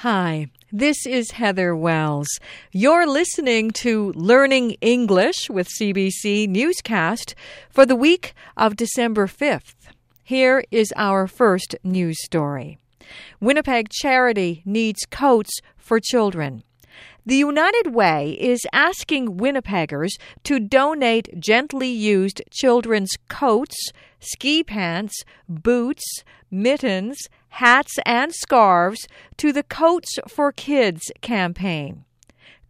Hi, this is Heather Wells. You're listening to Learning English with CBC Newscast for the week of December 5th. Here is our first news story Winnipeg Charity needs coats for children. The United Way is asking Winnipeggers to donate gently used children's coats, ski pants, boots, mittens, hats, and scarves to the Coats for Kids campaign.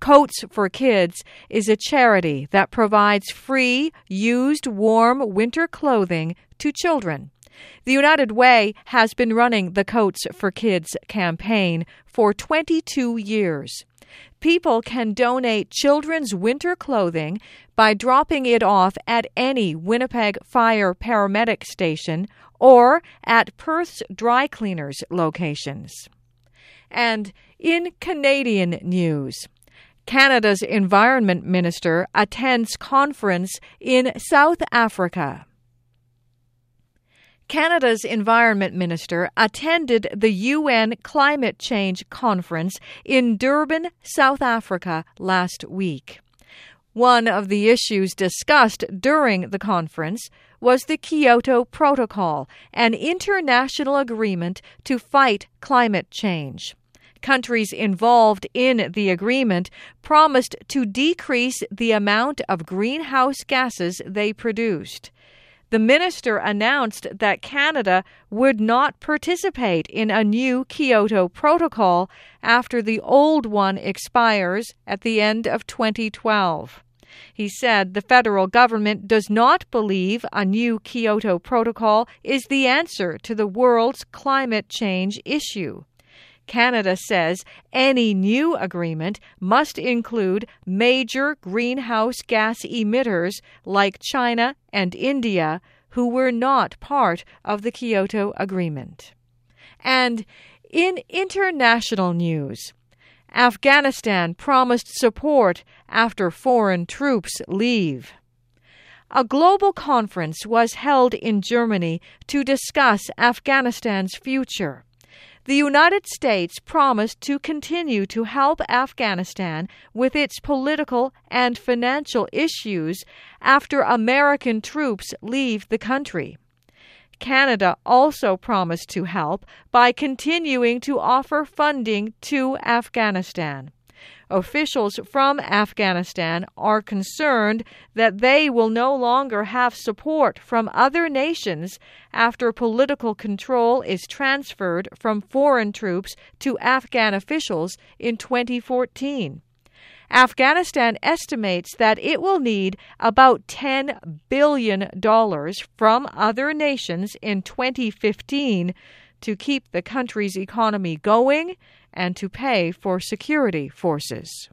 Coats for Kids is a charity that provides free, used, warm winter clothing to children. The United Way has been running the Coats for Kids campaign for 22 years. People can donate children's winter clothing by dropping it off at any Winnipeg Fire paramedic station or at Perth's dry cleaners locations. And in Canadian news, Canada's Environment Minister attends conference in South Africa. Canada's Environment Minister attended the UN Climate Change Conference in Durban, South Africa last week. One of the issues discussed during the conference was the Kyoto Protocol, an international agreement to fight climate change. Countries involved in the agreement promised to decrease the amount of greenhouse gases they produced the minister announced that Canada would not participate in a new Kyoto Protocol after the old one expires at the end of 2012. He said the federal government does not believe a new Kyoto Protocol is the answer to the world's climate change issue. Canada says any new agreement must include major greenhouse gas emitters like China and India, who were not part of the Kyoto Agreement. And in international news, Afghanistan promised support after foreign troops leave. A global conference was held in Germany to discuss Afghanistan's future the United States promised to continue to help Afghanistan with its political and financial issues after American troops leave the country. Canada also promised to help by continuing to offer funding to Afghanistan. Officials from Afghanistan are concerned that they will no longer have support from other nations after political control is transferred from foreign troops to Afghan officials in 2014. Afghanistan estimates that it will need about $10 billion from other nations in 2015 to keep the country's economy going and to pay for security forces.